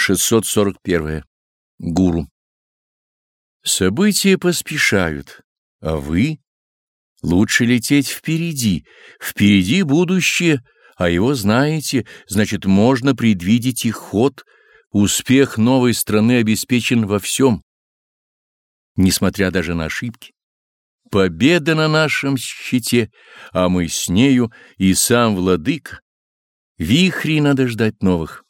641. Гуру. События поспешают, а вы? Лучше лететь впереди. Впереди будущее, а его знаете, значит, можно предвидеть и ход. Успех новой страны обеспечен во всем, несмотря даже на ошибки. Победа на нашем щите, а мы с нею и сам владык Вихри надо ждать новых.